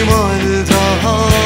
immortal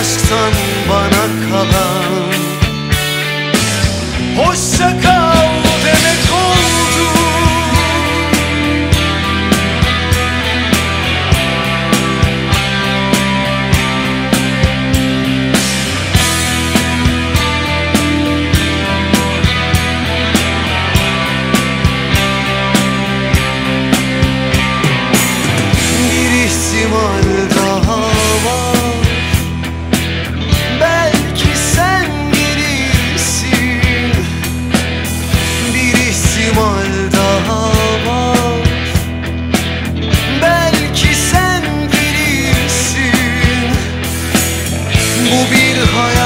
aşktan bana kalan. Hoşça Mobil heuer.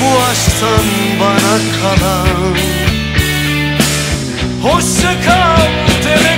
bu aşktan bana kalan. Hoşça kal demek